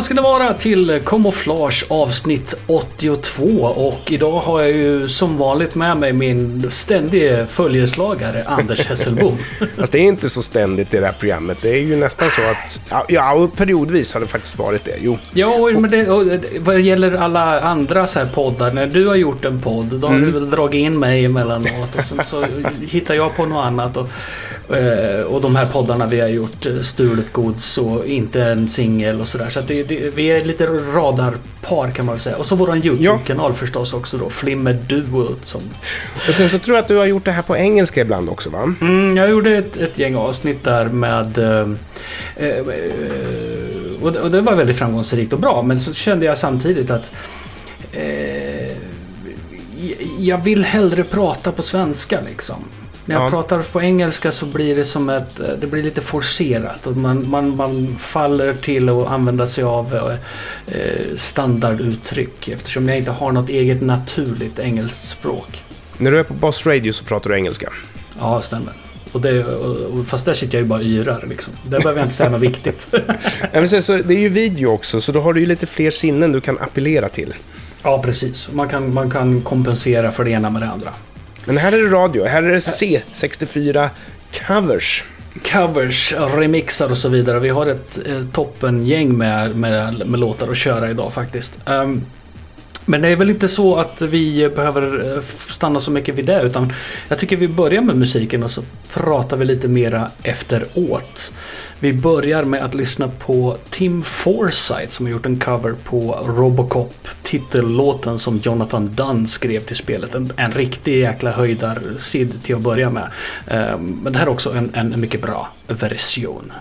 Välkomna ska ni vara till Camouflage avsnitt 82 och idag har jag ju som vanligt med mig min ständige följeslagare Anders Hesselbom. Fast det är inte så ständigt i det här programmet. Det är ju nästan så att, ja, periodvis har det faktiskt varit det. Jo. Ja, men det, och, vad gäller alla andra så här poddar, när du har gjort en podd, då har du väl dragit in mig emellanåt och sen så hittar jag på något annat. Och, eh, och de här poddarna vi har gjort, eh, Stulet Gods och inte en singel och sådär. Så att det, det, vi är lite radarpar kan man väl säga. Och så våran YouTube-kanal förstås också då, Flimmer Duo. Som... Och sen så tror jag att du har gjort det här på engelska ibland också va? Mm, jag gjorde ett, ett gäng avsnitt där med... Eh, eh, och, det, och det var väldigt framgångsrikt och bra. Men så kände jag samtidigt att... Eh, jag vill hellre prata på svenska liksom. När jag Ja. pratar på engelska så blir det som ett, det blir lite forcerat. Och man, man, man faller till att använda sig av eh, standarduttryck eftersom jag inte har något eget naturligt engelskt språk. När du är på Boss Radio så pratar du engelska. Ja, stämmer. Och det, och, fast där sitter jag ju bara och yrar liksom. Där behöver jag inte säga något viktigt. Ja, men sen så, det är ju video också, så då har du ju lite fler sinnen du kan appellera till. ja, precis. Man kan, man kan kompensera för det ena med det andra. Men här är det radio. Här är det C64 covers. Covers, remixar och så vidare. Vi har ett eh, toppengäng med, med, med låtar att köra idag faktiskt. Um, men det är väl inte så att vi behöver eh, stanna så mycket vid det utan jag tycker vi börjar med musiken och så pratar vi lite mera efteråt. Vi börjar med att lyssna på Tim Forsyth som har gjort en cover på Robocop titellåten som Jonathan Dunn skrev till spelet. En, en riktig jäkla höjdar-sid till att börja med. Ehm, men det här är också en, en mycket bra version.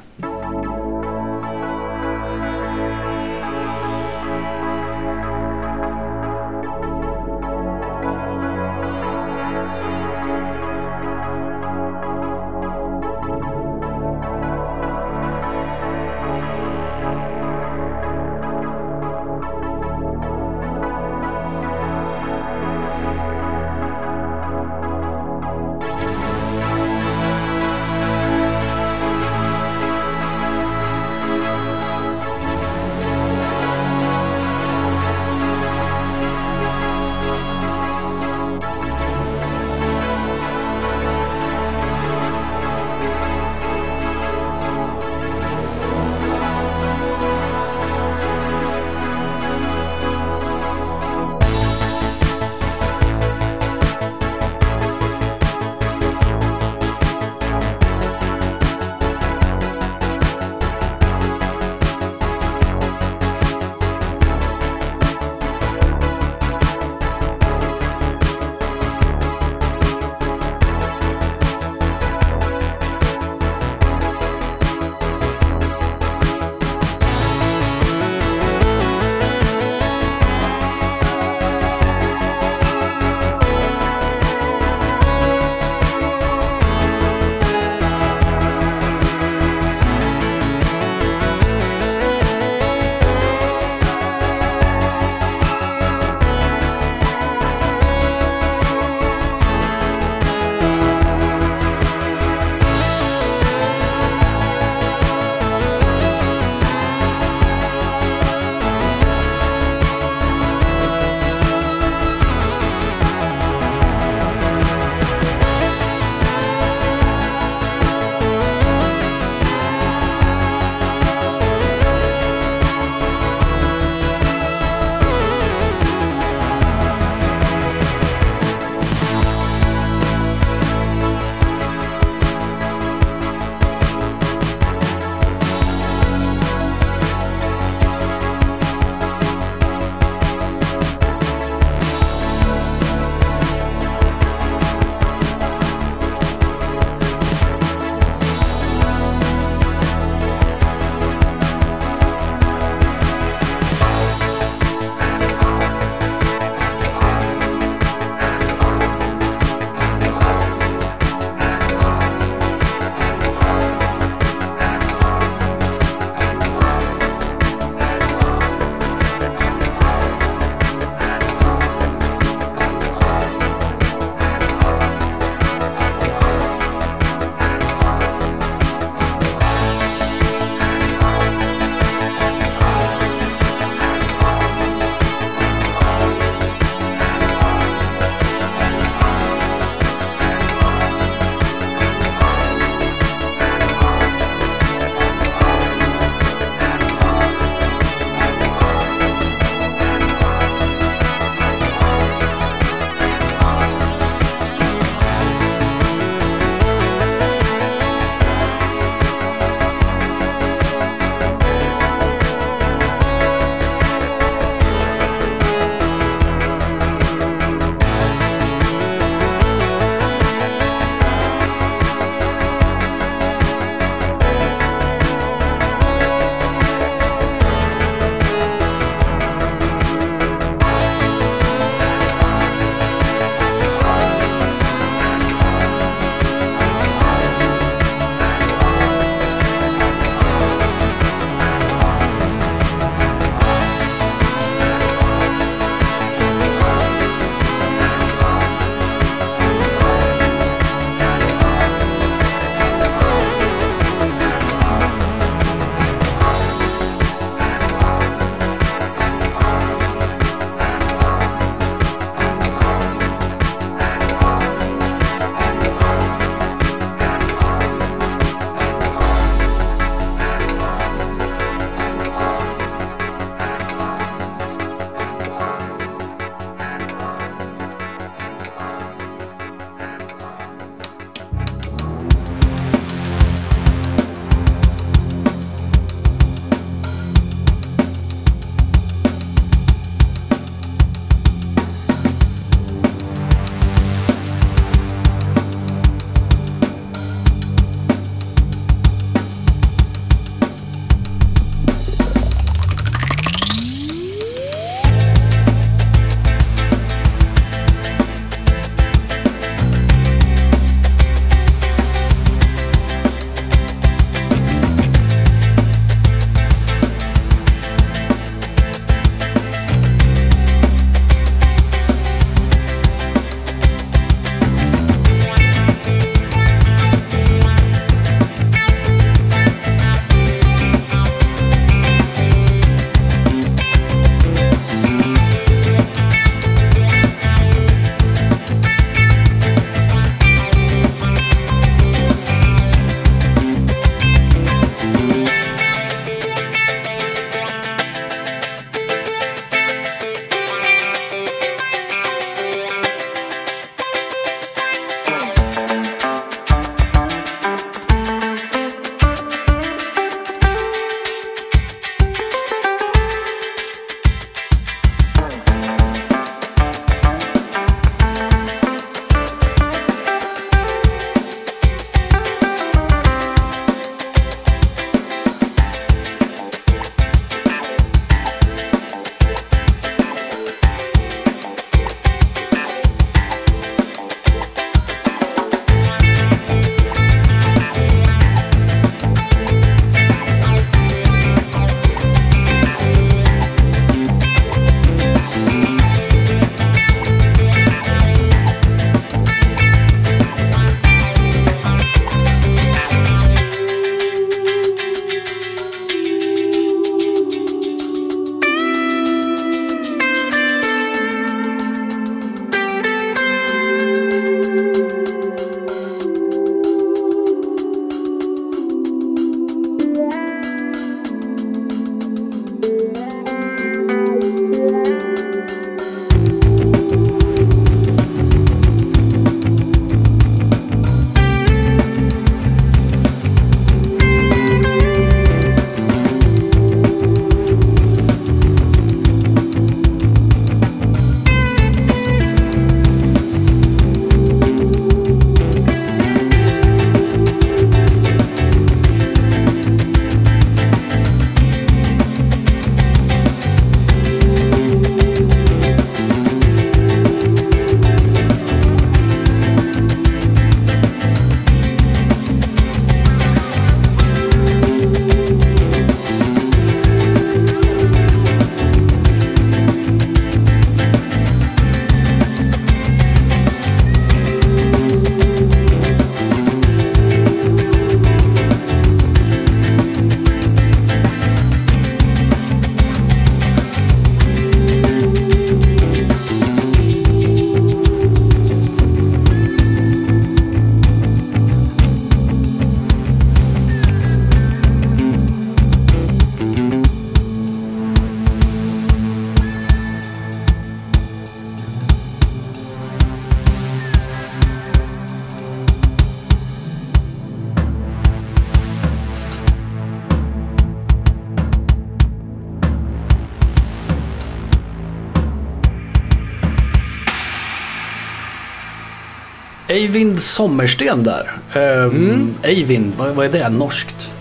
Eivind Sommersten där. Ehm, Mm. Eivind, vad, vad är det? Norskt?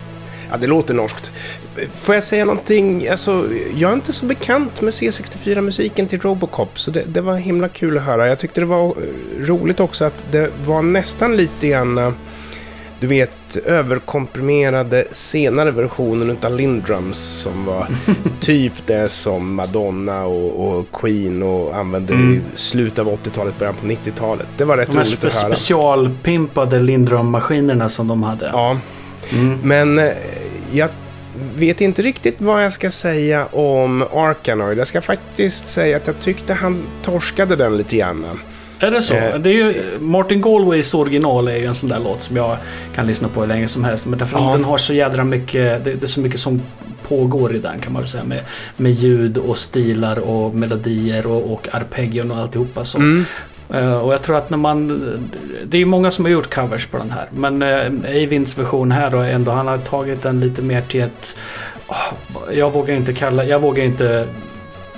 Ja, det låter norskt. Får jag säga någonting? Alltså, jag är inte så bekant med C64-musiken till Robocop, så det, det var himla kul att höra. Jag tyckte det var eh, roligt också att det var nästan lite grann, eh, du vet, överkomprimerade senare versionen utav Lindrums som var typ det som Madonna och, och Queen och använde i slutet av 80-talet, början på 90-talet. Det var rätt De roligt att höra. specialpimpade Lindrum-maskinerna som de hade. Ja, Mm. Men eh, jag vet inte riktigt vad jag ska säga om Arkanoid. Jag ska faktiskt säga att jag tyckte han torskade den lite grann. Är det så? Eh, det är ju, Martin Galways original är ju en sån där låt som jag kan lyssna på hur länge som helst. Men därför Ja. att den har så jädra mycket, det, det är så mycket som pågår i den kan man väl säga. Med, med ljud och stilar och melodier och, och arpeggion och alltihopa. Så. Mm. Eh, och jag tror att när man... Det är många som har gjort covers på den här. Men uh, Eivinds version här då ändå, han har tagit den lite mer till ett... åh, jag vågar inte kalla... Jag vågar inte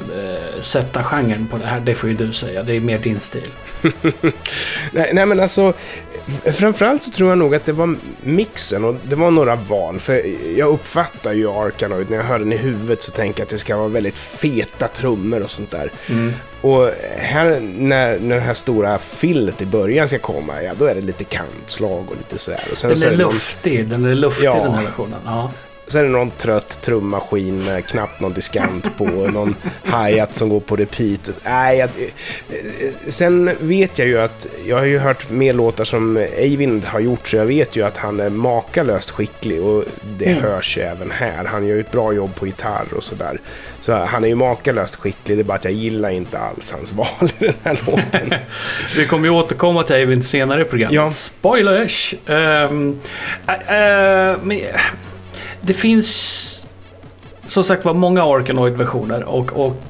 eh, sätta genren på det här. Det får ju du säga. Det är mer din stil. Nej, nej, men alltså, framförallt så tror jag nog att det var mixen och det var några val. För jag uppfattar ju Arkanoid, när jag hör den i huvudet så tänker jag att det ska vara väldigt feta trummor och sånt där. Och här, när, när det här stora fillet i början ska komma, ja då är det lite kantslag och lite sådär. Och sen Den så är det någon- luftig. Den är luftig Ja. den här versionen. Ja. Så är det någon trött trummaskin med knappt någon diskant på, någon hi-hat som går på repeat. Nej, jag, sen vet jag ju att, jag har ju hört mer låtar som Eivind har gjort, så jag vet ju att han är makalöst skicklig och det Mm. hörs ju även här. Han gör ju ett bra jobb på gitarr och sådär. Så han är ju makalöst skicklig, det är bara att jag gillar inte alls hans val i den här låten. Vi kommer ju återkomma till Eivind senare i programmet. Ja. Spoilers! Ehm, äh, äh, men, det finns som sagt var många Arkanoid-versioner och, och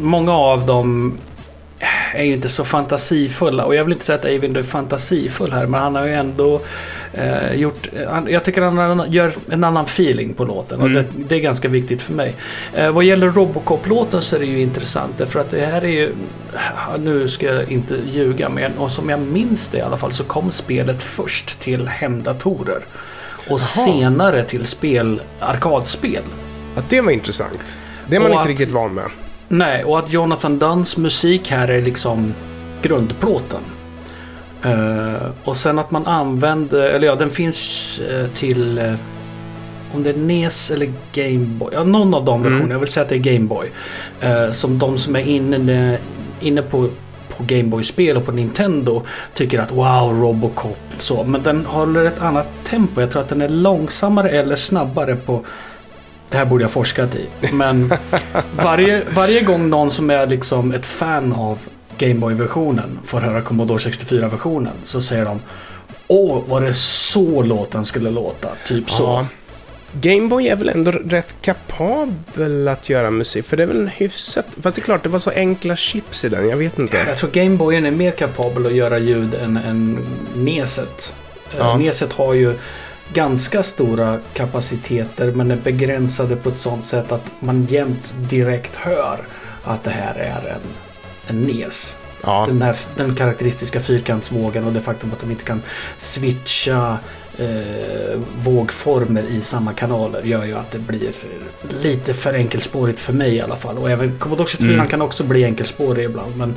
många av dem är ju inte så fantasifulla. Och jag vill inte säga att Eivind är fantasifull här, men han har ju ändå eh, gjort... Han, jag tycker han gör en annan feeling på låten och Mm. det, det är ganska viktigt för mig. Eh, vad gäller Robocop-låten så är det ju intressant därför att det här är ju... Nu ska jag inte ljuga, men och som jag minns det i alla fall så kom spelet först till hemdatorer. Och senare till spel, arkadspel. Att det var intressant. Det är man Och inte att- riktigt van med. Nej, och att Jonathan Dunns musik här är liksom grundplåten. Eh, och sen att man använder, eller ja, den finns eh, till eh, om det är NES eller Gameboy, ja någon av de versionerna, jag vill säga att det är Gameboy. Uh, som de som är inne, inne på, på Gameboy-spel och på Nintendo tycker att wow, Robocop, så. Men den håller ett annat tempo, jag tror att den är långsammare eller snabbare på det här borde jag forskat i. Men varje, varje gång någon som är liksom ett fan av Gameboy-versionen får höra Commodore 64-versionen så säger de Åh, var det så låten skulle låta? Typ så. Gameboy är väl ändå rätt kapabel att göra musik, för det är väl en hyfsat... Fast det är klart, det var så enkla chips i den, jag vet inte. Jag tror Gameboyen är mer kapabel att göra ljud än, än Neset. Eh, Ja. Neset har ju ganska stora kapaciteter men är begränsade på ett sånt sätt att man jämt direkt hör att det här är en, en NES. Ja, Den, här, den karaktäristiska fyrkantsvågen och det faktum att de inte kan switcha eh, vågformer i samma kanaler gör ju att det blir lite för enkelspårigt för mig i alla fall. Och även Commodore 64 Mm. kan också bli enkelspårig ibland men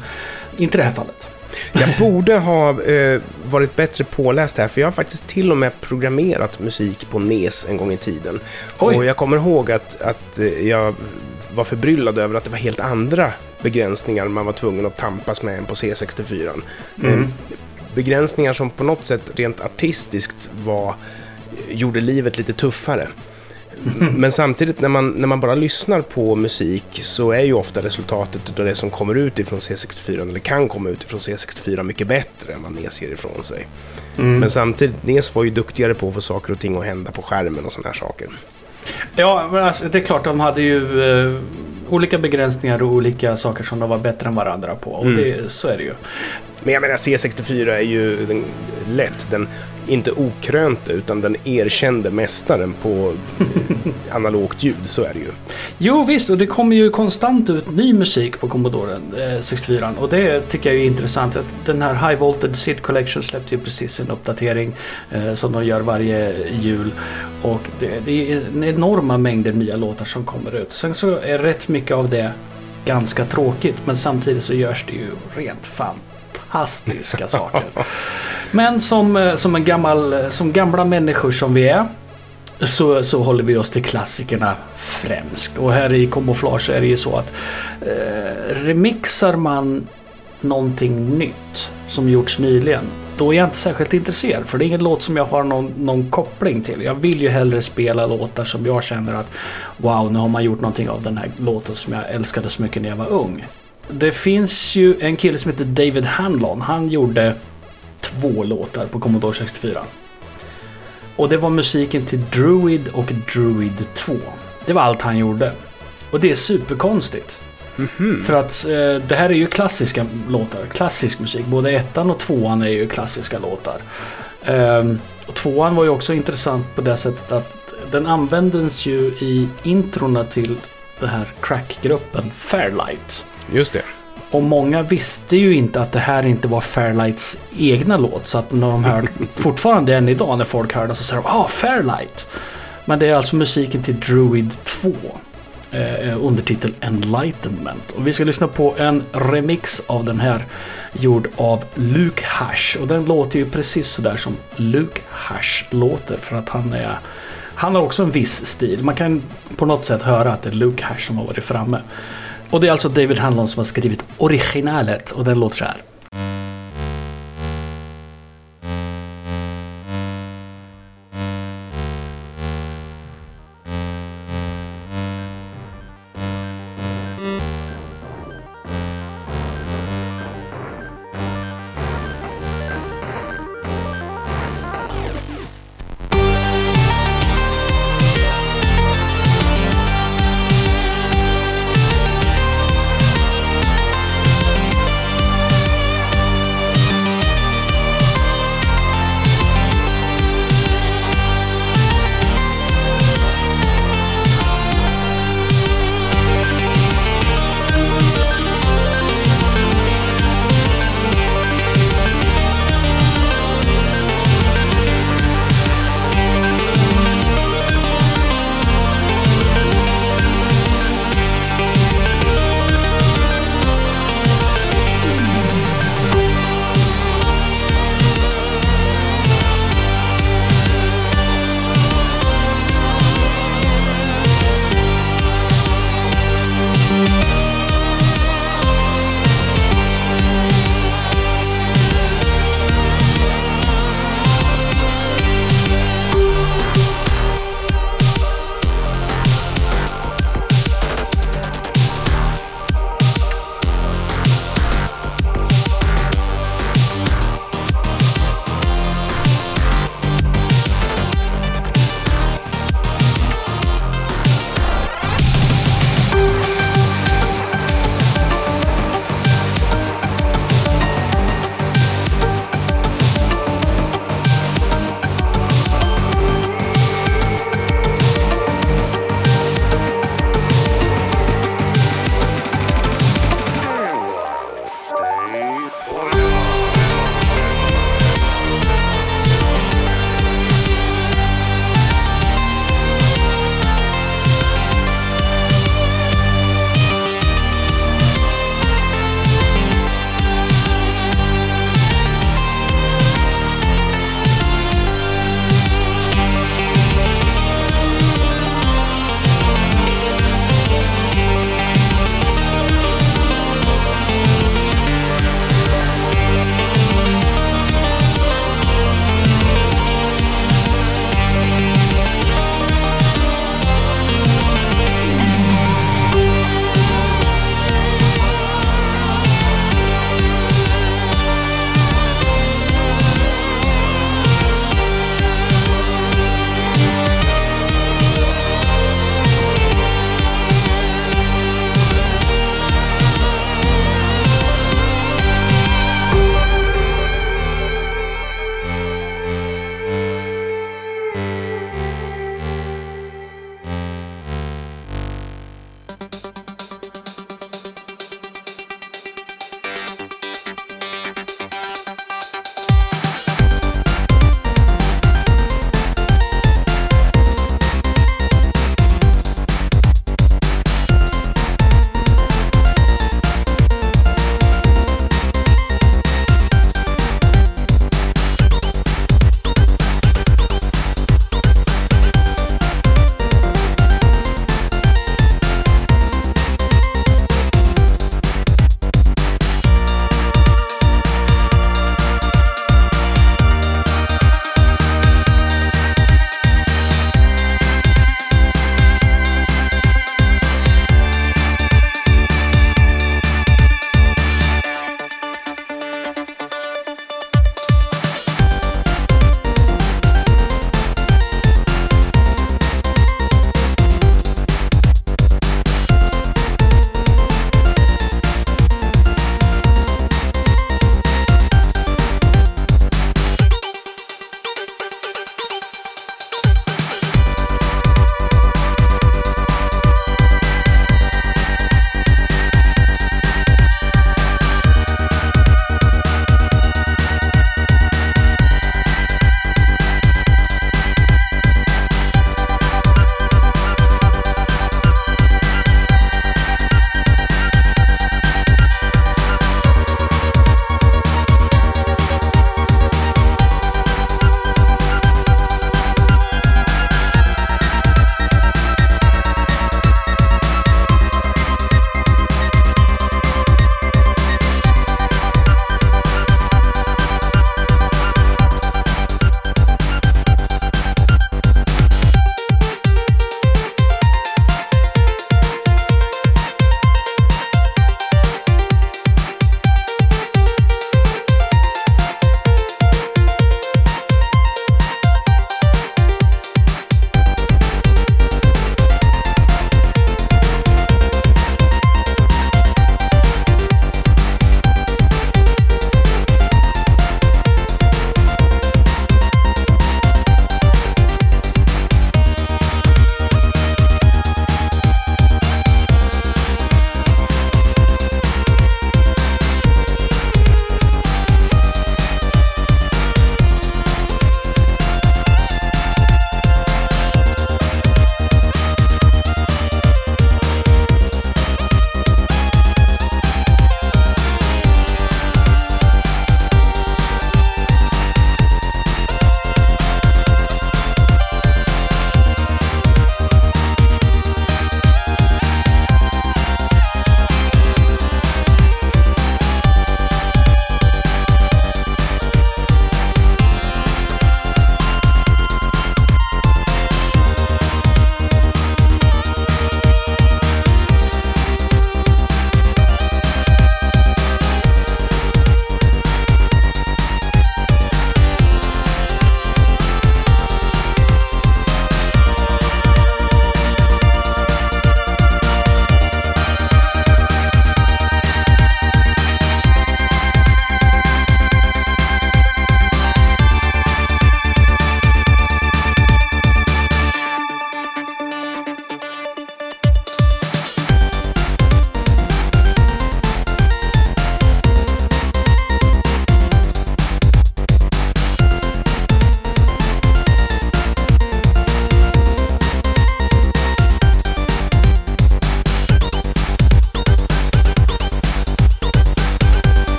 inte i det här fallet. jag borde ha eh, varit bättre påläst här, för jag har faktiskt till och med programmerat musik på NES en gång i tiden. Oj. Och jag kommer ihåg att, att eh, jag var förbryllad över att det var helt andra begränsningar man var tvungen att tampas med än på C64. Mm. Begränsningar som på något sätt rent artistiskt var, gjorde livet lite tuffare. Men samtidigt när man, när man bara lyssnar på musik så är ju ofta resultatet av det som kommer ut ifrån C64, eller kan komma ut ifrån C64, mycket bättre än vad NES ger ifrån sig. Mm. Men samtidigt, NES var ju duktigare på att få saker och ting att hända på skärmen och sådana här saker. Ja, men alltså, det är klart de hade ju eh, olika begränsningar och olika saker som de var bättre än varandra på. Och Mm. det, så är det ju. Men jag menar, C64 är ju den, lätt den inte okrönte utan den erkände mästaren på eh, analogt ljud, så är det ju. Jo visst, och det kommer ju konstant ut ny musik på Commodore eh, 64 och det tycker jag är intressant. Att den här High Voltage SID Collection släppte ju precis en uppdatering eh, som de gör varje jul. Och det, det är en enorma mängder nya låtar som kommer ut. Sen så är rätt mycket av det ganska tråkigt men samtidigt så görs det ju rent fantastiska saker. Men som, eh, som, en gammal, eh, som gamla människor som vi är så, så håller vi oss till klassikerna främst. Och här i Camouflage är det ju så att eh, remixar man någonting nytt som gjorts nyligen då är jag inte särskilt intresserad. För det är ingen låt som jag har någon, någon koppling till. Jag vill ju hellre spela låtar som jag känner att wow, nu har man gjort någonting av den här låten som jag älskade så mycket när jag var ung. Det finns ju en kille som heter David Hanlon. Han gjorde två låtar på Commodore 64. Och det var musiken till Druid och Druid 2. Det var allt han gjorde. Och det är superkonstigt. Mm -hmm. För att eh, det här är ju klassiska låtar, klassisk musik. Både ettan och tvåan är ju klassiska låtar. Um, och tvåan var ju också intressant på det sättet att den användes ju i introna till den här crackgruppen Fairlight. Just det. Och många visste ju inte att det här inte var Fairlights egna låt. Så att när de hörde, fortfarande än idag när folk hör den så säger de ah, Fairlight. Men det är alltså musiken till Druid 2. Eh, undertitel Enlightenment. Och vi ska lyssna på en remix av den här gjord av Luke Hash. Och den låter ju precis sådär som Luke Hash låter för att han är han har också en viss stil. Man kan på något sätt höra att det är Luke Hash som har varit framme. Och det är alltså David Hanlon som har skrivit originalet och den låter så här.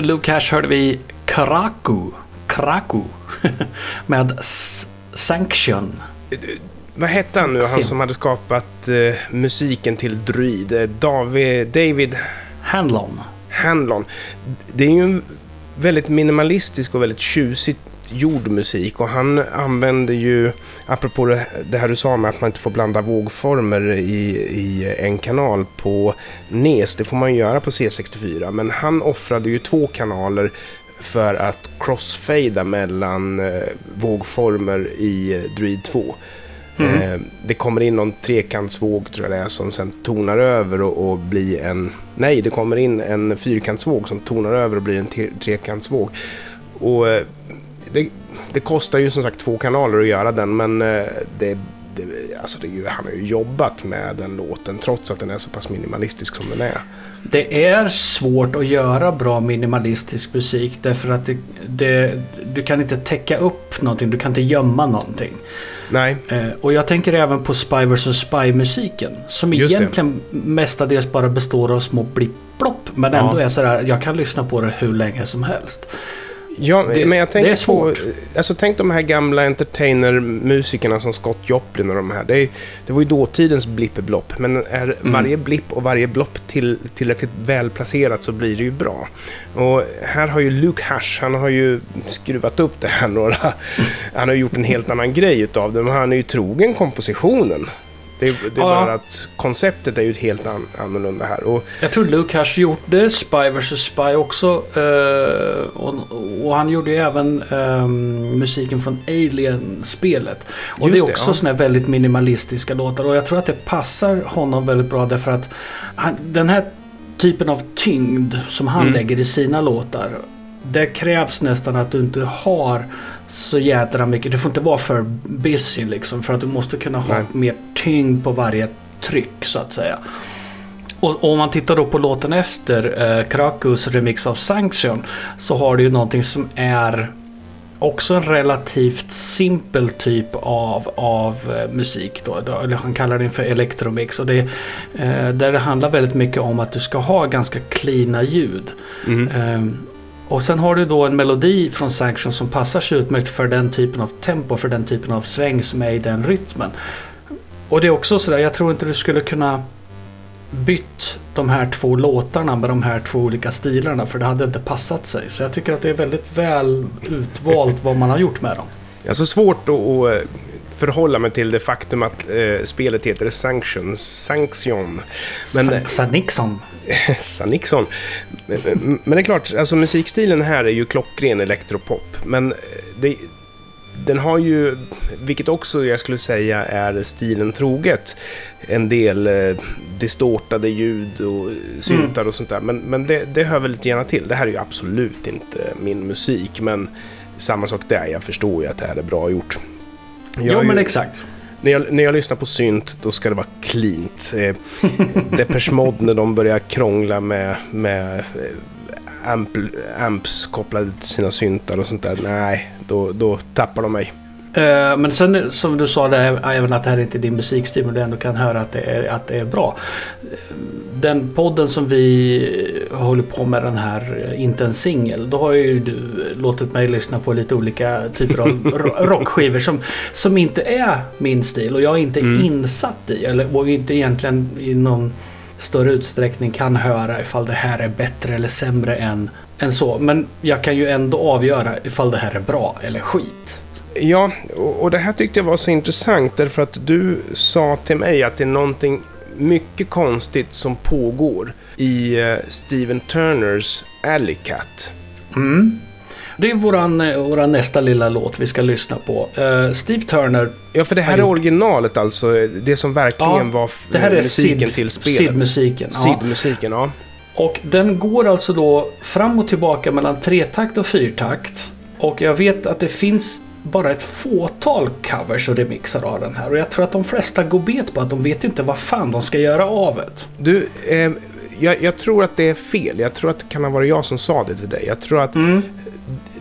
Efter Luke Cash hörde vi Kraku. Kraku. med S- Sanction. Vad hette han nu, han som hade skapat eh, musiken till Druid? Eh, David, David Hanlon. Hanlon. Det är ju en väldigt minimalistisk och väldigt tjusigt gjord musik och han använder ju, apropå det, här du sa med att man inte får blanda vågformer i, i en kanal på NES, det får man ju göra på C64, men han offrade ju två kanaler för att crossfada mellan eh, vågformer i eh, Druid 2. Mm. Eh, det kommer in någon trekantsvåg tror jag det är som sen tonar över och, och blir en... Nej, det kommer in en fyrkantsvåg som tonar över och blir en tre, trekantsvåg. Och eh, det, det kostar ju som sagt två kanaler att göra den men eh, det, det, alltså det är ju, han har ju jobbat med den låten trots att den är så pass minimalistisk som den är. Det är svårt att göra bra minimalistisk musik därför att det, det, du kan inte täcka upp någonting, du kan inte gömma någonting. Nej, Eh, och jag tänker även på Spy vs Spy-musiken. Som Just det. egentligen mestadels bara består av små blipp-plopp. Men Ja. ändå är sådär, jag kan lyssna på det hur länge som helst. Ja, Det- men jag tänker det är svårt. på... Alltså tänk de här gamla entertainer-musikerna som Scott Joplin och de här. Det, är, det var ju dåtidens blippeblopp. Men är Mm. varje blipp och varje blopp till, tillräckligt välplacerat så blir det ju bra. Och här har ju Luke Hash, han har ju skruvat upp det här några... Han har gjort en helt annan grej utav det, men han är ju trogen kompositionen. Det, är- det är Ja. bara att konceptet är ju helt an, annorlunda här. Och Jag tror Luke Hash gjorde Spy vs Spy också. eh, och, och han gjorde ju även ehm, musiken från Alien-spelet. Och Just det är det, också ja. såna här väldigt minimalistiska låtar. Och jag tror att det passar honom väldigt bra därför att han, den här typen av tyngd som han Mm. lägger i sina låtar. Det krävs nästan att du inte har så jädra mycket. Du får inte vara för busy liksom. För att du måste kunna ha Nej. mer tyngd på varje tryck så att säga. Och, om man tittar då på låten efter, eh, Krakus remix av Sanction, så har du ju någonting som är också en relativt simpel typ av, av eh, musik. Då. Han kallar den för electromix. Och det, eh, där det handlar väldigt mycket om att du ska ha ganska cleana ljud. mm. Ehm, och sen har du då en melodi från Sanction som passar sig utmärkt för den typen av tempo, för den typen av sväng som är i den rytmen. Och det är också sådär, jag tror inte du skulle kunna bytt de här två låtarna med de här två olika stilarna för det hade inte passat sig. Så jag tycker att det är väldigt väl utvalt vad man har gjort med dem. Jag så svårt att, eh, förhålla mig till det faktum att eh, spelet heter Sanction. Sanction. Men- Men, Sa Nixon. Men det är klart, alltså musikstilen här är ju klockren elektropop. Men eh, det, den har ju, vilket också jag skulle säga är stilen troget, en del eh, distortade ljud och syntar och sånt där. Men, men det, det hör väl lite grann till. Det här är ju absolut inte min musik, men samma sak där. Jag förstår ju att det här är bra gjort. Jag Jo men ju- exakt. När jag, när jag lyssnar på synt, då ska det vara cleant. Eh, Depeche Mode, när de börjar krångla med, med eh, amp, amps kopplade till sina syntar och sånt där. Nej, då, då tappar de mig. Eh, Men sen som du sa, där, även att det här inte är din musikstil men du ändå kan höra att det är, att det är bra. Den podden som vi håller på med den här, eh, inte en singel, då har ju du låtit mig lyssna på lite olika typer av ro- rockskivor som, som inte är min stil och jag är inte Mm. insatt i, eller och inte egentligen i någon större utsträckning kan höra ifall det här är bättre eller sämre än, än så. Men jag kan ju ändå avgöra ifall det här är bra eller skit. Ja, och, det här tyckte jag var så intressant därför att du sa till mig att det är någonting mycket konstigt som pågår i eh, Steven Turners Alley Cat. Mm. Det är våran, eh, våran nästa lilla låt vi ska lyssna på. Eh, Steve Turner, Ja, för det här är originalet alltså. Det som verkligen Ja, var det här är musiken Sid- till spelet. Sid-musiken. Ja. Sid-musiken, ja. Och den går alltså då fram och tillbaka mellan tretakt och fyrtakt. Och jag vet att det finns bara ett fåtal covers och remixar av den här. Och jag tror att de flesta går bet på att de vet inte vad fan de ska göra av det. Du, eh, jag, jag tror att det är fel. Jag tror att det kan ha varit jag som sa det till dig. Jag tror att Mm.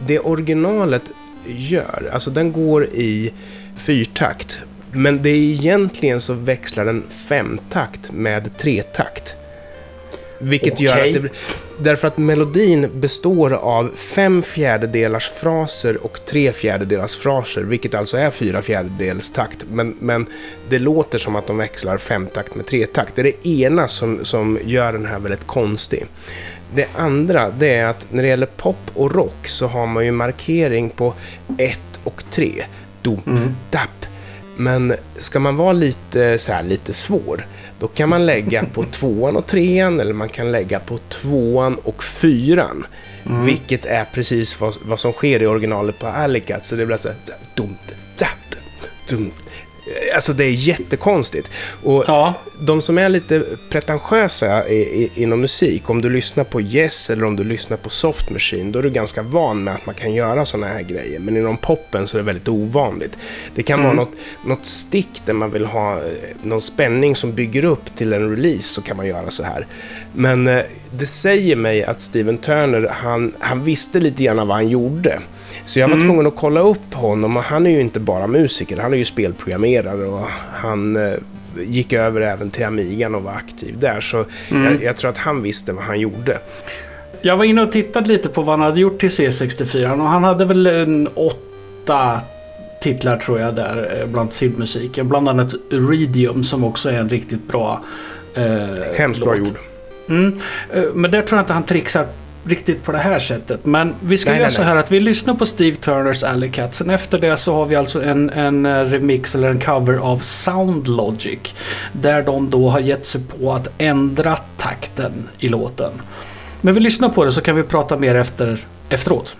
det originalet gör, alltså den går i fyrtakt. Men det är egentligen så växlar den femtakt med tretakt. Vilket gör Okej. att det blir... Därför att melodin består av fem fjärdedelars fraser och tre fjärdedelars fraser, vilket alltså är fyra fjärdedels takt. Men, men det låter som att de växlar femtakt med tretakt. Det är det ena som, som gör den här väldigt konstig. Det andra, det är att när det gäller pop och rock så har man ju markering på ett och tre. Dop, Mm. dapp. Men ska man vara lite, så här, lite svår, då kan man lägga på tvåan och trean eller man kan lägga på tvåan och fyran. Mm. Vilket är precis vad, vad som sker i originalet på Alicat. Så det blir så här... Dumt, dapp, dumt. Alltså det är jättekonstigt. Och Ja, de som är lite pretentiösa i, i, inom musik, om du lyssnar på Yes eller om du lyssnar på Soft Machine, då är du ganska van med att man kan göra sådana här grejer. Men inom poppen så är det väldigt ovanligt. Det kan vara något, något stick där man vill ha eh, någon spänning som bygger upp till en release, så kan man göra så här. Men eh, det säger mig att Steven Turner, han, han visste lite grann vad han gjorde. Så jag var tvungen att kolla upp honom och han är ju inte bara musiker, han är ju spelprogrammerare och han eh, gick över även till Amigan och var aktiv där. Så jag, jag tror att han visste vad han gjorde. jag var inne och tittade lite på vad han hade gjort till C64 och han hade väl en åtta titlar tror jag där eh, bland SID-musiken. Bland annat Iridium som också är en riktigt bra eh, Hemskt bra gjord. Mm. eh, Men där tror jag inte han trixar riktigt på det här sättet. Men vi ska Nej, göra nej, så nej. här att vi lyssnar på Steve Turners Alley Cat. Sen efter det så har vi alltså en, en eh, remix eller en cover av Sound Logic. Där de då har gett sig på att ändra takten i låten. Men vi lyssnar på det så kan vi prata mer efter, efteråt.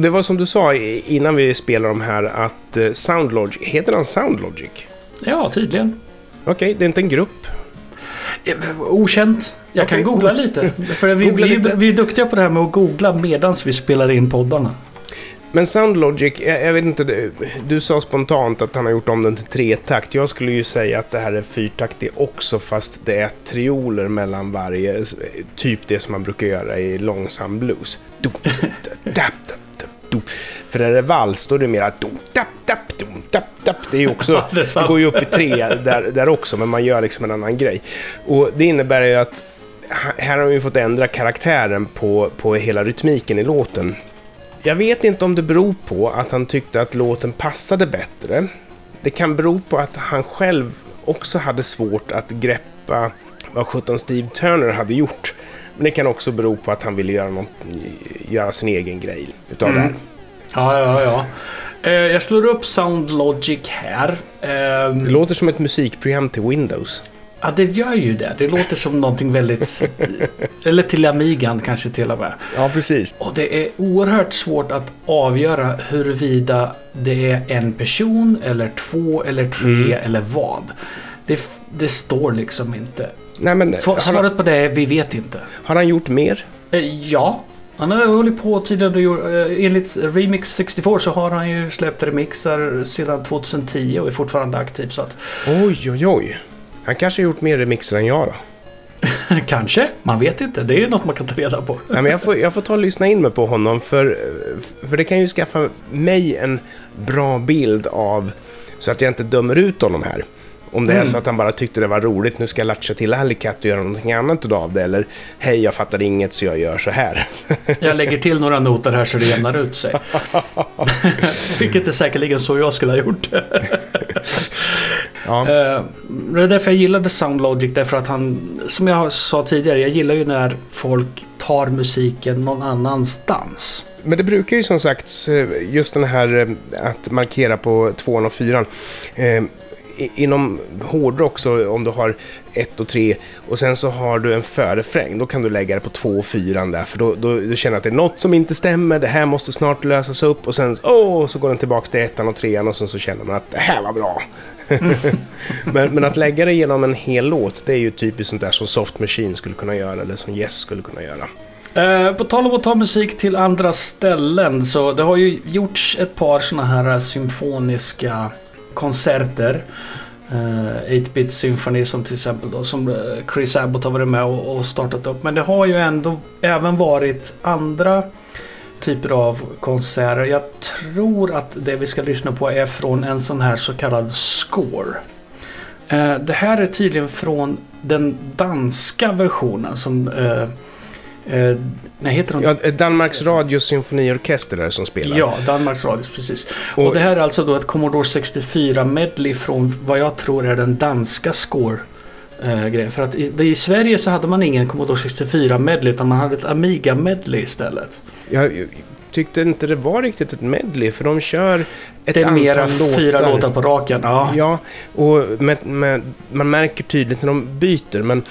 Och det var som du sa innan vi spelade de här att eh, Soundlogic, heter han Soundlogic? Ja, tydligen. Okej, det är inte en grupp. Eh, Okänt. Jag Okej. kan googla lite. För vi, Googla vi, lite. vi är duktiga på det här med att googla medan vi spelar in poddarna. Men Soundlogic, jag, jag vet inte, du, du sa spontant att han har gjort om den till tretakt. Jag skulle ju säga att det här är fyrtaktig också, fast det är trioler mellan varje. Typ det som man brukar göra i långsam blues. För är det vals, då är det mer dum, dap, dap, dap, dap. Det är ju också, det det går ju upp i tre där, där också, men man gör liksom en annan grej. Och det innebär ju att här har vi fått ändra karaktären på, på hela rytmiken i låten. Jag vet inte om det beror på att han tyckte att låten passade bättre. Det kan bero på att han själv också hade svårt att greppa vad 17 Steve Turner hade gjort. Men det kan också bero på att han ville göra, något, göra sin egen grej utav Mm. det här. Ja, ja, ja. Eh, jag slår upp Soundlogic här. Ehm, Det låter som ett musikprogram till Windows. Ja, det gör ju det. Det låter som någonting väldigt... eller till Amigan kanske till och med. Ja, precis. Och det är oerhört svårt att avgöra huruvida det är en person eller två eller tre Mm. eller vad. Det, det står liksom inte. Nej, men Sva- har, han, Svaret på det är vi vet inte. har han gjort mer? Eh, Ja, han har hållit på tidigare. eh, Enligt Remix 64 så har han ju släppt remixar sedan 2010 och är fortfarande aktiv. Så att Oj, oj, oj. Han kanske har gjort mer remixer än jag då. kanske, man vet inte. Det är ju något man kan ta reda på. Nej, men jag, får, jag får ta och lyssna in mig på honom för, för det kan ju skaffa mig en bra bild av så att jag inte dömer ut honom här. Om det är Mm. så att han bara tyckte det var roligt, nu ska jag latcha till Alley Cat och göra någonting annat av det. Eller hej, jag fattar inget så jag gör så här. Jag lägger till några noter här så det jämnar ut sig. Vilket är säkerligen så jag skulle ha gjort. Ja, Eh, Det är därför jag gillade Soundlogic. Därför att han, som jag sa tidigare, jag gillar ju när folk tar musiken någon annanstans. men det brukar ju som sagt, just den här eh, att markera på tvåan och fyran. Inom hårdrock så om du har ett och tre och sen så har du en förefräng, då kan du lägga det på två och fyran där för då, då du känner att det är något som inte stämmer, det här måste snart lösas upp och sen oh, så går den tillbaka till ettan och trean och sen så känner man att det här var bra. men, men att lägga det genom en hel låt, det är ju typiskt sånt där som Soft Machine skulle kunna göra eller som Yes skulle kunna göra. Eh, på tal om att ta musik till andra ställen så det har ju gjorts ett par såna här symfoniska konserter. Eh, uh, 8-bit symphony som till exempel då som eh, Chris Abbott har varit med och, och startat upp. Men det har ju ändå även varit andra typer av konserter. Jag tror att det vi ska lyssna på är från en sån här så kallad score. Uh, det här är tydligen från den danska versionen som uh, Eh, nej, heter de? Ja, Danmarks Radios symfoniorkester är det som spelar. Ja, Danmarks Radios, precis. Och, Och- det här är alltså då ett Commodore 64 medley från vad jag tror är den danska score. Eh, grejen. För att i, i Sverige så hade man ingen Commodore 64 medley utan man hade ett Amiga medley istället. Jag tyckte inte det var riktigt ett medley, för de kör ett det är antal mera låtar. fyra låtar på raken. Ja. Ja, och med, med, man märker tydligt när de byter, men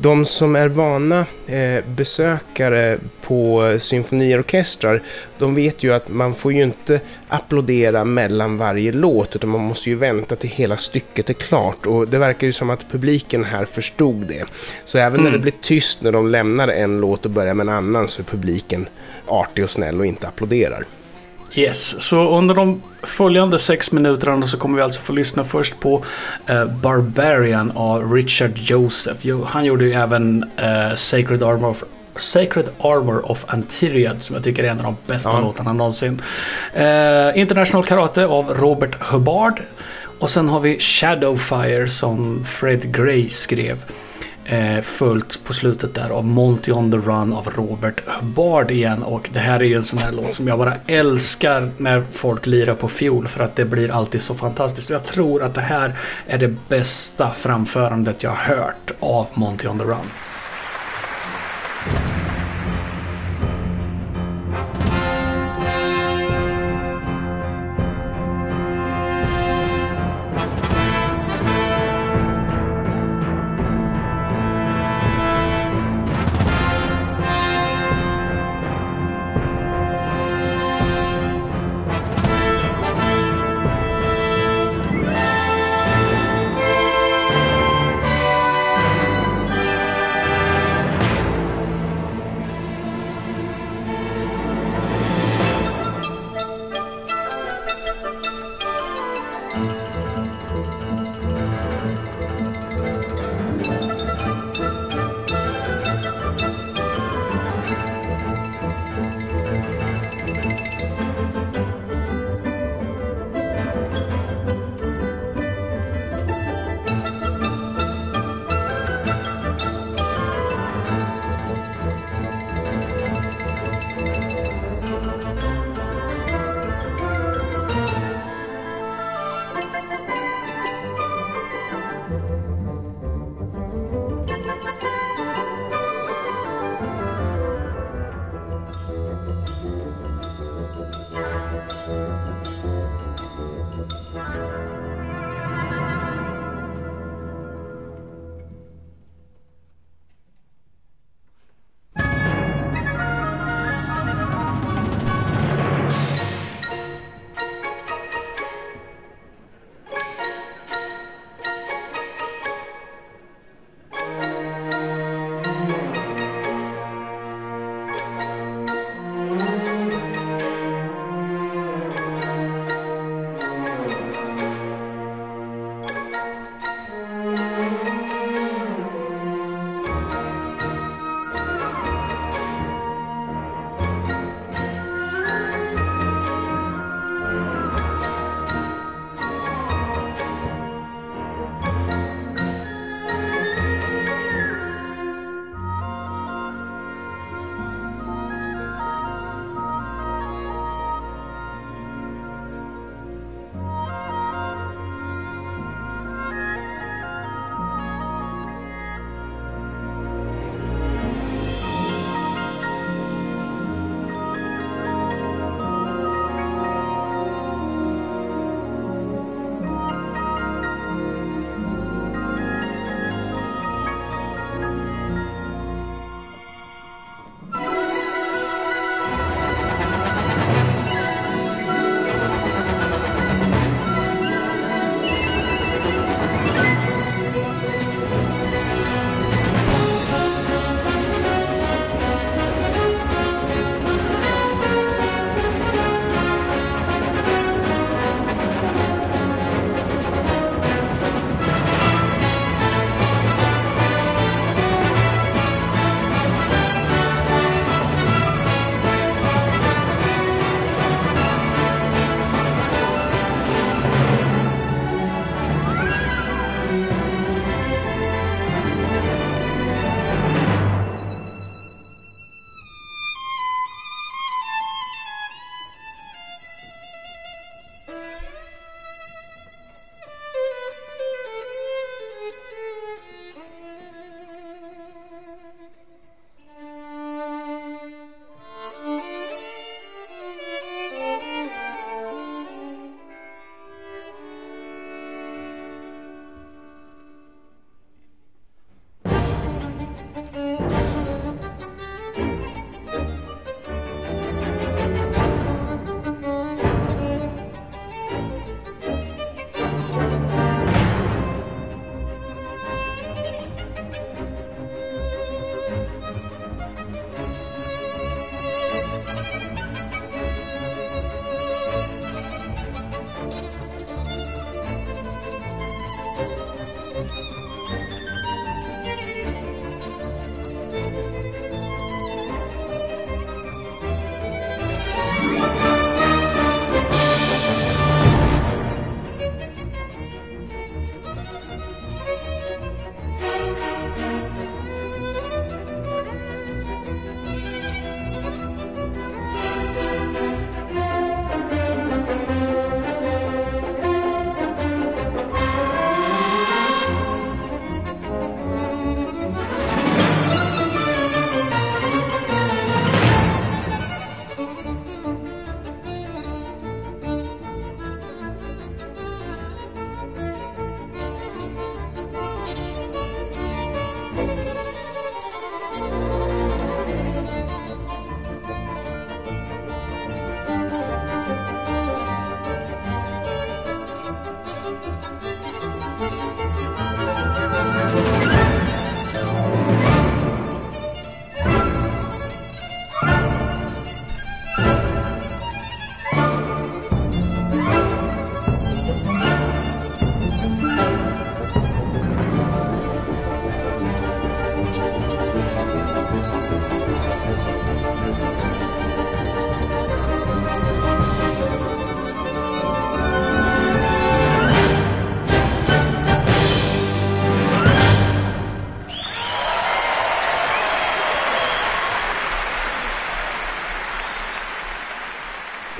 de som är vana eh, besökare på symfoniorkestrar, de vet ju att man får ju inte applådera mellan varje låt, utan man måste ju vänta till hela stycket är klart. Och det verkar ju som att publiken här förstod det. Så även när Mm. det blir tyst när de lämnar en låt och börjar med en annan så är publiken artig och snäll och inte applåderar. Yes, så under de följande sex minuterna så kommer vi alltså få lyssna först på eh, Barbarian av Richard Joseph. Jo, Han gjorde ju även eh, Sacred Armor of Sacred Armor of Antiriad som jag tycker är en av de bästa Ja. låtarna någonsin. Eh, International Karate av Robert Hubbard. Och sen har vi Shadowfire som Fred Gray skrev. Eh, följt på slutet där av Monty on the Run av Robert Hubbard igen. Och det här är ju en sån här låt som jag bara älskar när folk lirar på fiol. För att det blir alltid så fantastiskt. Och Jag tror att det här är det bästa framförandet jag har hört av Monty on the Run.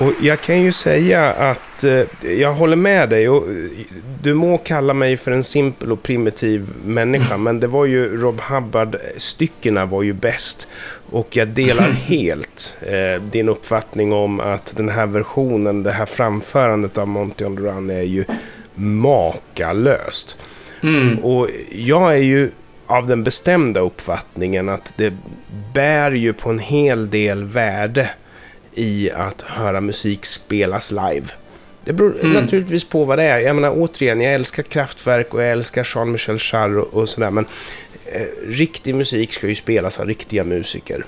Och jag kan ju säga att eh, jag håller med dig. Och, eh, du må kalla mig för en simpel och primitiv människa, men det var ju Rob Hubbard-styckena var ju bäst. Och jag delar helt eh, din uppfattning om att den här versionen, det här framförandet av Monty on the Run är ju makalöst. Mm. Och jag är ju av den bestämda uppfattningen att det bär ju på en hel del värde i att höra musik spelas live. Det beror Mm. naturligtvis på vad det är. Jag menar återigen, jag älskar Kraftwerk och jag älskar Jean-Michel Jarre och, och sådär. Men eh, riktig musik ska ju spelas av riktiga musiker.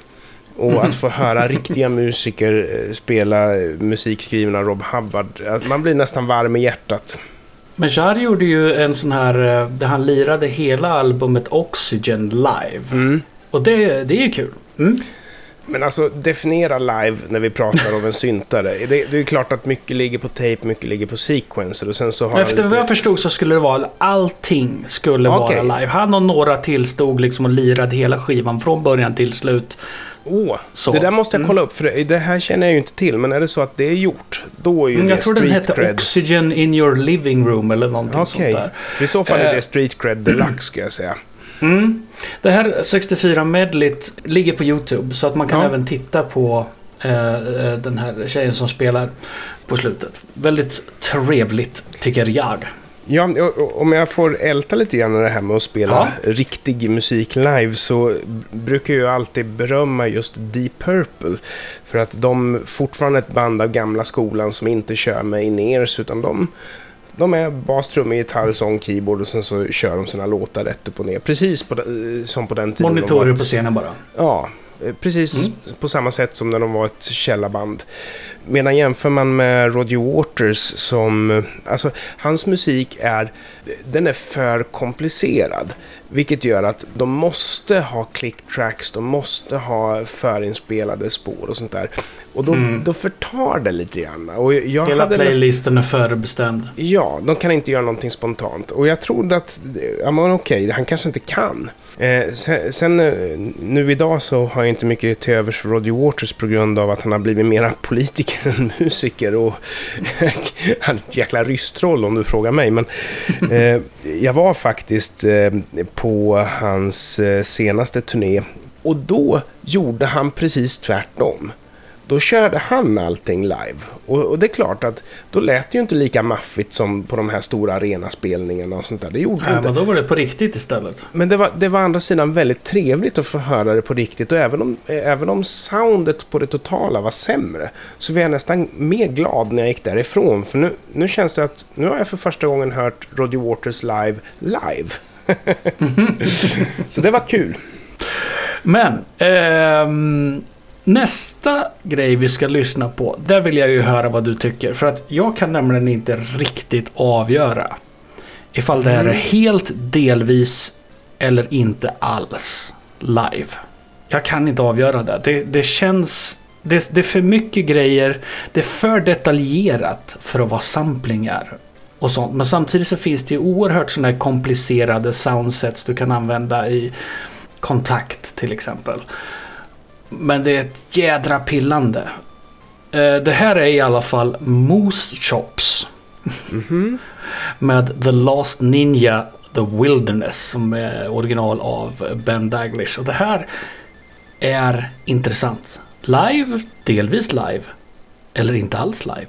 Och att få höra riktiga musiker eh, spela eh, musik skriven av Rob Hubbard, att man blir nästan varm i hjärtat. Men Jar gjorde ju en sån här eh, där han lirade hela albumet Oxygen live. Mm. Och det, det är ju kul. Mm. Men alltså definiera live när vi pratar om en syntare. Det, det är klart att mycket ligger på tape, mycket ligger på sequencer och sen så har Efter vad lite... jag förstod så skulle det vara allting skulle Okej. vara live. Han och några till stod liksom och lirade hela skivan från början till slut. Åh, Så. det där måste jag Mm. kolla upp för det, det här känner jag ju inte till. Men är det så att det är gjort, då är ju Mm, det Jag tror den hette cred. Oxygen in your living room eller någonting Okej, sånt där. I så fall är Eh. det street cred deluxe ska jag säga. Mm. Det här 64 medlet ligger på YouTube så att man kan Ja. även titta på eh, eh, den här tjejen som spelar på slutet. Väldigt trevligt tycker jag. Ja, om jag får älta lite grann det här med att spela riktig musik live så brukar jag alltid berömma just Deep Purple. För att de fortfarande är ett band av gamla skolan som inte kör med in-ears utan de, de är bas, trummor, gitarr, sång, keyboard och sen så kör de sina låtar rätt upp och ner. Precis på, den- som på den tiden. de Monitorer var på scenen bara. Ja, eh, precis Mm. på samma sätt som när de var ett källarband. Medan jämför man med Roger Waters som, eh, alltså hans musik är, den är för komplicerad. Vilket gör att de måste ha click tracks, de måste ha förinspelade spår och sånt där. Och då, Mm. då förtar det lite grann. Och jag Hela hade playlisten är förbestämd. Ja, de kan inte göra någonting spontant. Och jag trodde att, ja men okej, han kanske inte kan. Eh, sen, sen eh, nu idag så har jag inte mycket till övers för Roger Waters på grund av att han har blivit mera politiker än musiker. Och han är ett jäkla rystroll om du frågar mig. Men eh, jag var faktiskt eh, på hans eh, senaste turné och då gjorde han precis tvärtom. Då körde han allting live. Och, och det är klart att då lät det ju inte lika maffigt som på de här stora arenaspelningarna och sånt där. Det gjorde Ja, inte. men då var det på riktigt istället. Men det var, det var andra sidan väldigt trevligt att få höra det på riktigt. Och även om, även om soundet på det totala var sämre så var jag nästan mer glad när jag gick därifrån. För nu, nu känns det att nu har jag för första gången hört Roger Waters live live. så det var kul. Men ehm, nästa grej vi ska lyssna på. Där vill jag ju höra vad du tycker. För att jag kan nämligen inte riktigt avgöra. Ifall det här är Mm. helt, delvis eller inte alls live. Jag kan inte avgöra det. Det, det känns... Det, det är för mycket grejer. Det är för detaljerat för att vara samplingar. Och sånt. Men samtidigt så finns det ju oerhört sådana här komplicerade soundsets du kan använda i kontakt till exempel. Men det är ett jädra pillande. Eh, Det här är i alla fall Moose Chops. Mhm. Med The Last Ninja The Wilderness som är original av Ben Daglish. Och det här är intressant. Live, delvis live. Eller inte alls live.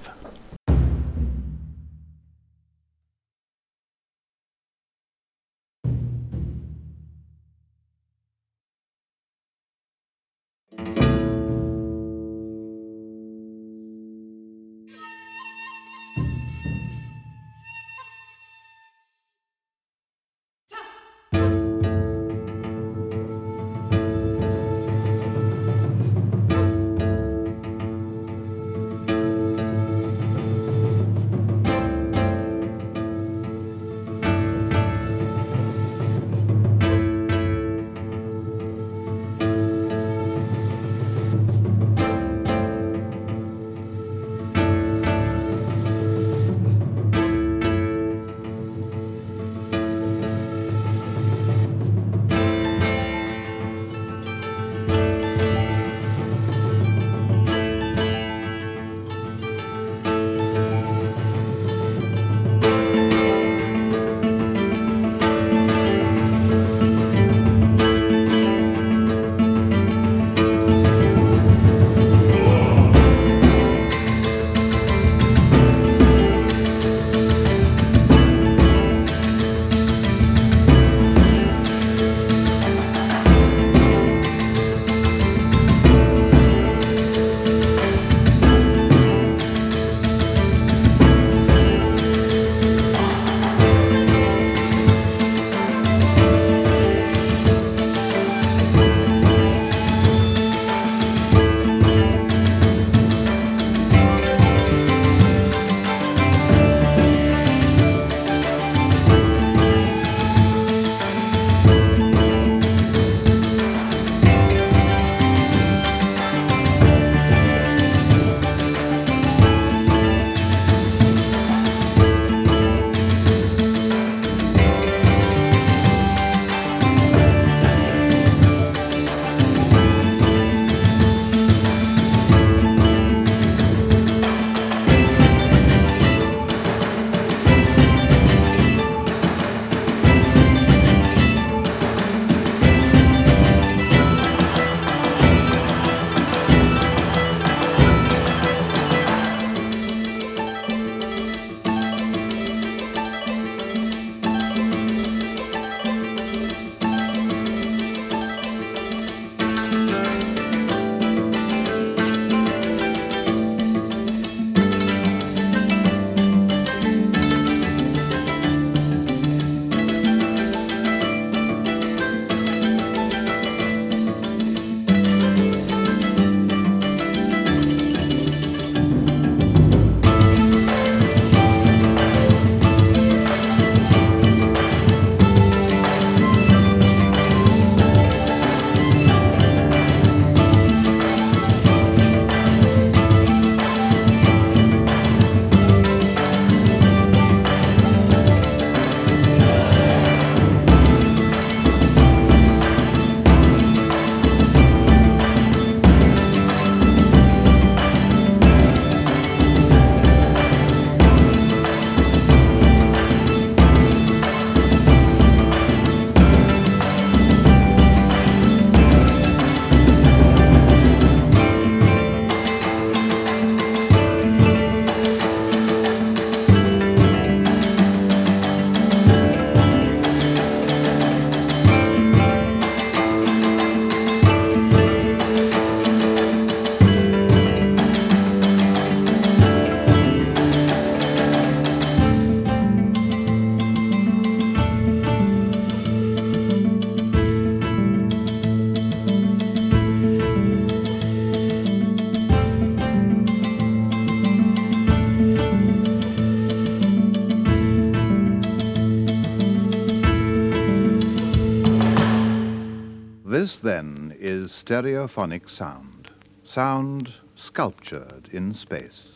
Then, is stereophonic sound. Sound sculptured in space.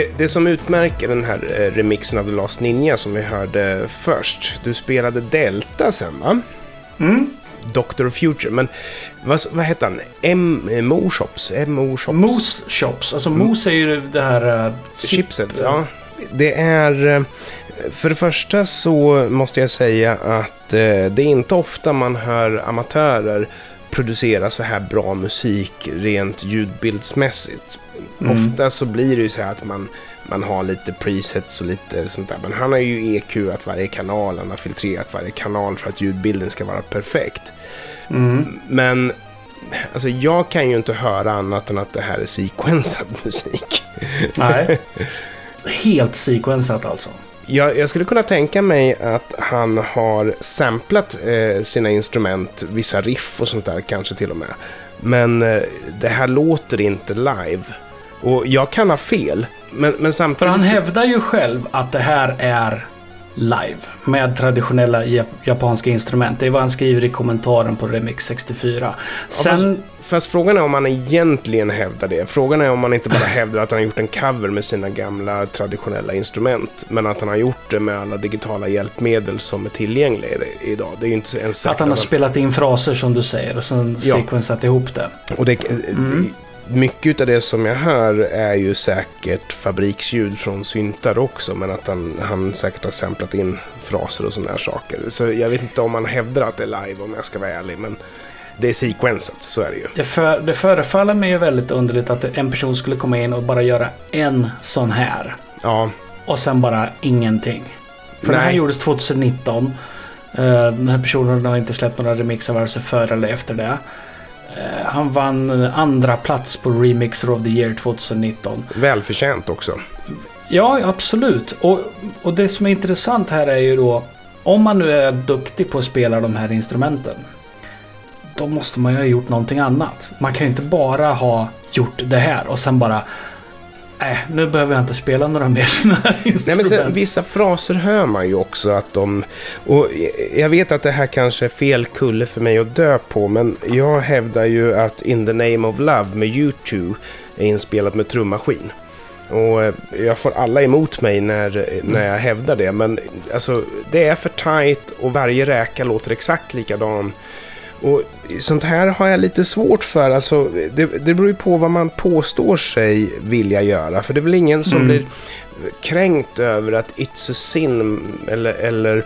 Det, det som utmärker den här eh, remixen av The Last Ninja som vi hörde först. Du spelade Delta sen va? Mm. Doctor of Future. Men vad, vad hette han? M-Mo Shops? M-O Shops? Moose Shops. Alltså Moose är ju det här... Uh, Chipset, ja. Det är... eh, För det första så måste jag säga att eh, det är inte ofta man hör amatörer producera så här bra musik rent ljudbildsmässigt. Mm. Ofta så blir det ju så här att man, man har lite presets och lite sånt där. Men han har ju EQat varje kanal, han har filtrerat varje kanal för att ljudbilden ska vara perfekt. Mm. Men alltså, jag kan ju inte höra annat än att det här är sequensad musik. Nej. Helt sequensat alltså. Jag, jag skulle kunna tänka mig att han har samplat eh, sina instrument, vissa riff och sånt där kanske till och med. Men eh, det här låter inte live. Och jag kan ha fel, men, men För samtidigt... han så- hävdar ju själv att det här är live med traditionella jap- japanska instrument. Det är vad han skriver i kommentaren på Remix 64. Sen, Fast frågan är om han egentligen hävdar det. Frågan är om han inte bara hävdar att han har gjort en cover med sina gamla traditionella instrument. Men att han har gjort det med alla digitala hjälpmedel som är tillgängliga idag. Det är ju inte ens säkert att han har spelat in fraser som du säger och sen Ja. sequensat ihop det. Och det, Mycket av det som jag hör är ju säkert fabriksljud från syntar också. Men att han, han säkert har samplat in fraser och sådana här saker. Så jag vet inte om han hävdar att det är live om jag ska vara ärlig. Men det är sequensat, så är det ju. Det, för, det förefaller mig ju väldigt underligt att en person skulle komma in och bara göra en sån här. Ja, Och sen bara ingenting. För det här Nej. gjordes 2019. Eh, Den här personen har inte släppt några remixar vare sig före eller efter det. Eh, Han vann eh, andra plats på Remixer of the Year 2019. välförtjänt också. Ja, absolut. Och, och det som är intressant här är ju då, om man nu är duktig på att spela de här instrumenten, då måste man ju ha gjort någonting annat. Man kan ju inte bara ha gjort det här och sen bara, nej, nu behöver jag inte spela några mer sådana här Nej, instrument. men sen, vissa fraser hör man ju också att de... Och jag vet att det här kanske är fel kulle för mig att dö på, men jag hävdar ju att In the name of love med U2 är inspelat med trummaskin. Och eh, jag får alla emot mig när, när jag hävdar det. Men alltså, det är för tight och varje räka låter exakt likadan. Och sånt här har jag lite svårt för. Alltså, det, det beror ju på vad man påstår sig vilja göra. För det är väl ingen som Mm. blir kränkt över att It's a Sin eller, eller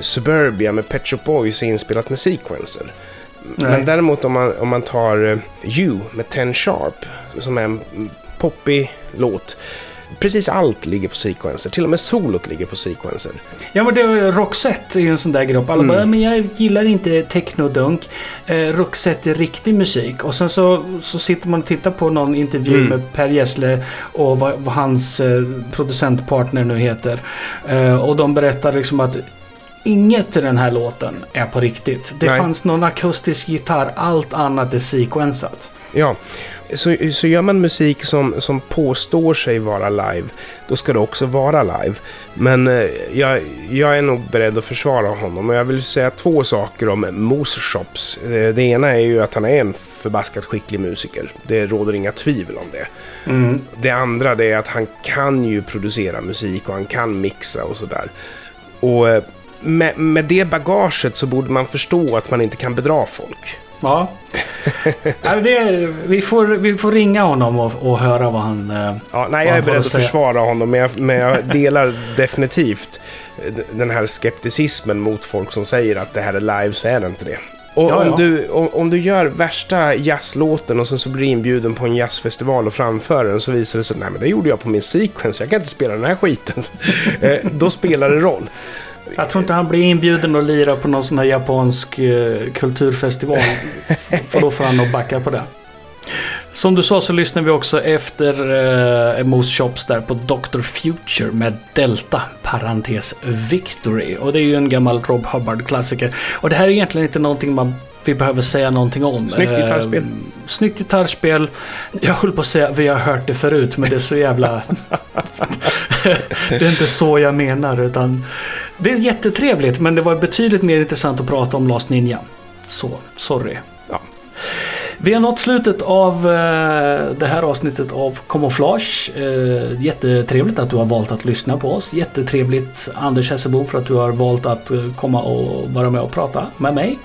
Suburbia med Pet Shop Boys är inspelat med sequencer. Nej. Men däremot om man, om man tar eh, You med Ten Sharp, som är en poppig låt. Precis allt ligger på sequencer. Till och med solot ligger på sequencer. Ja men det är Roxette är ju en sån där grupp. Alla Mm. bara, men jag gillar inte technodunk. Eh, Roxette är riktig musik. Och sen så, så sitter man och tittar på någon intervju Mm. med Per Gessle och vad, vad hans eh, producentpartner nu heter. Eh, och de berättar liksom att Inget i den här låten är på riktigt. Det Nej. fanns någon akustisk gitarr, allt annat är sequensat. Ja, så, så gör man musik som, som påstår sig vara live, då ska det också vara live. Men eh, jag, jag är nog beredd att försvara honom och jag vill säga två saker om Moose Shops. Eh, Det ena är ju att han är en förbaskat skicklig musiker. Det råder inga tvivel om det. Mm. Det andra det är att han kan ju producera musik och han kan mixa och sådär. Och eh, med, med det bagaget så borde man förstå att man inte kan bedra folk. Ja. det, vi, får, vi får ringa honom och, och höra vad han... eh, Ja, nej, jag är beredd att att försvara honom, men jag, men jag delar definitivt eh, den här skepticismen mot folk som säger att det här är live, så är det inte det. Och Ja, om. Du, om, om du gör värsta jazzlåten och sen så blir inbjuden på en jazzfestival och framför den så visar det sig att nej men det gjorde jag på min sequence, jag kan inte spela den här skiten. Eh, Då spelar det roll. Jag tror inte han blir inbjuden att lira på någon sån här japansk eh, kulturfestival. för då får han nog backa på det. Som du sa så lyssnar vi också efter eh, Moose Shops där på Dr. Future med Delta, parentes Victory. Och det är ju en gammal Rob Hubbard-klassiker. Och det här är egentligen inte någonting man vi behöver säga någonting om. Snyggt gitarrspel. Eh, snyggt gitarrspel. Jag höll på att säga vi har hört det förut men det är så jävla... det är inte så jag menar utan... Det är jättetrevligt men det var betydligt mer intressant att prata om Last Ninja. Så, sorry. Ja. Vi har nått slutet av eh, det här avsnittet av Camouflage. Eh, jättetrevligt att du har valt att lyssna på oss. Jättetrevligt Anders Hessebom för att du har valt att eh, komma och vara med och prata med mig.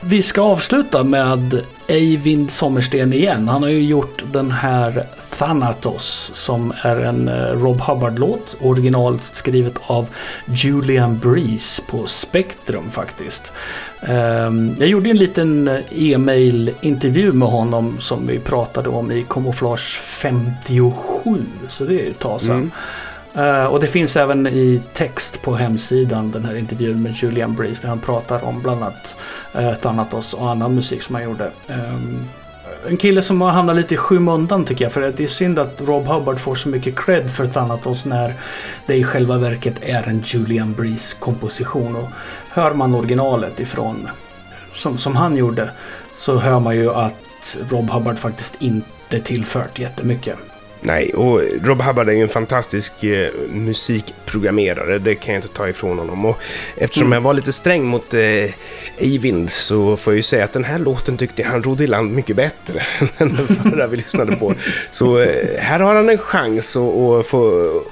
Vi ska avsluta med Eivind Sommersten igen. Han har ju gjort den här Thanatos som är en eh, Rob Hubbard-låt. Originalet skrivet av Julian Breeze på Spectrum faktiskt. Ehm, jag gjorde en liten eh, e-mail-intervju med honom som vi pratade om i Camouflage 57. Så det är ju ett tag sedan. Mm. Eh, och det finns även i text på hemsidan den här intervjun med Julian Breeze där han pratar om bland annat uh, Thanatos och annan musik som han gjorde. Eh, en kille som har hamnat lite i skymundan tycker jag för det är synd att Rob Hubbard får så mycket cred för Thanatos när det i själva verket är en Julian Breeze komposition. Och hör man originalet ifrån som, som han gjorde så hör man ju att Rob Hubbard faktiskt inte tillfört jättemycket. Nej, och Rob Hubbard är ju en fantastisk eh, musikprogrammerare. Det kan jag inte ta ifrån honom. Och eftersom Mm. jag var lite sträng mot eh, Eivind så får jag ju säga att den här låten tyckte jag han rodde i land mycket bättre än den förra vi lyssnade på. Så eh, här har han en chans att, att få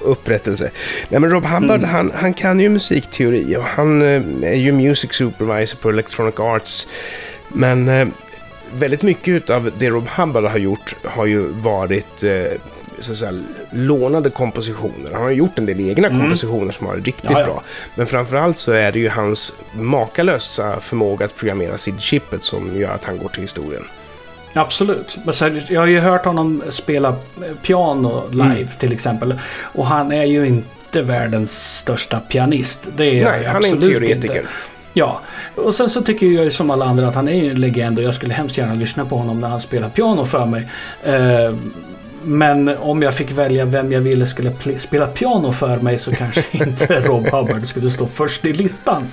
upprättelse. Nej, men Rob Hubbard, Mm. han, han kan ju musikteori och han eh, är ju music supervisor på Electronic Arts. Men eh, väldigt mycket av det Rob Hubbard har gjort har ju varit eh, så säga, lånade kompositioner. Han har gjort en del egna Mm. kompositioner som har varit riktigt Ja, ja. bra. Men framförallt så är det ju hans makalösa förmåga att programmera SID-chippet som gör att han går till historien. Absolut. Men sen, jag har ju hört honom spela piano live Mm. till exempel. Och han är ju inte världens största pianist. Det är Nej, han är en teoretiker. Inte. Ja, och sen så tycker jag ju som alla andra att han är ju en legend och jag skulle hemskt gärna lyssna på honom när han spelar piano för mig. Eh, men om jag fick välja vem jag ville skulle spela piano för mig så kanske inte Rob Hubbard skulle stå först i listan.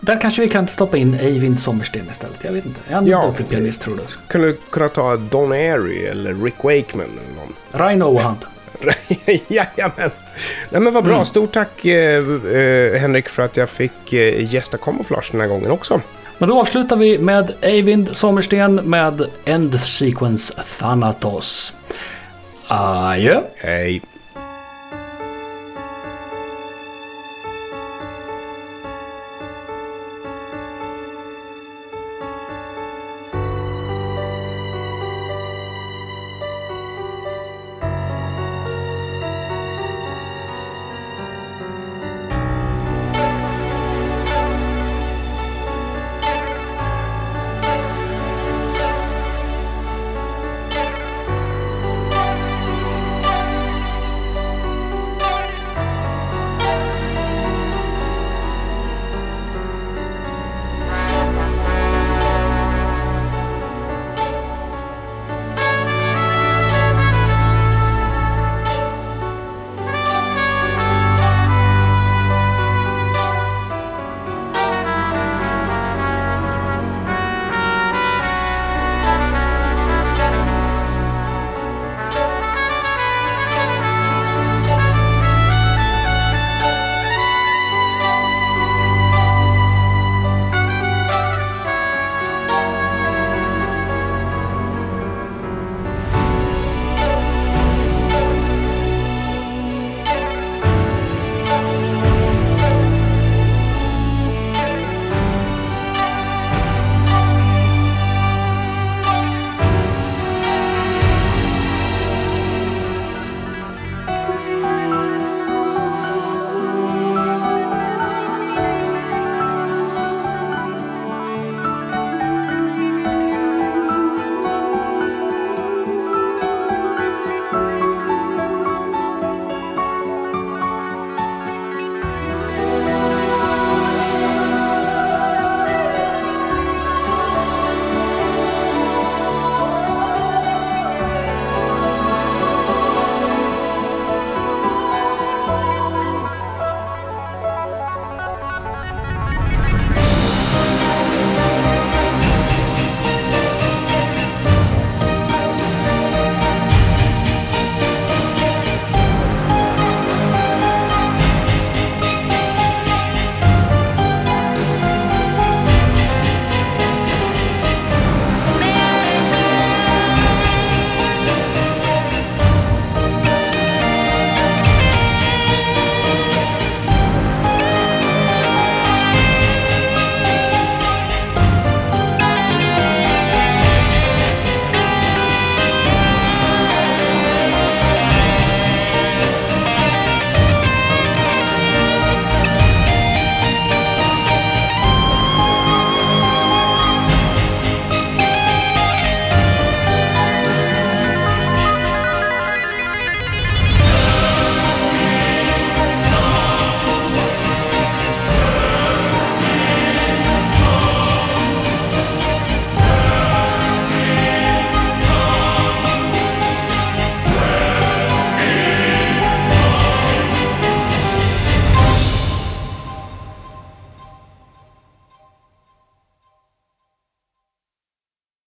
Där kanske vi kan stoppa in Eivind Sommersten istället. Jag vet inte. Är han Ja. pianist tror du? Kunde du kunna ta Don Airy eller Rick Wakeman eller någon? Rhino och han. Jajamän! Nej men vad bra. Mm. Stort tack eh, eh, Henrik för att jag fick eh, gästa Camouflage den här gången också. Men då avslutar vi med Eivind Sommersten med End Sequence Thanatos. Adjö. Hej.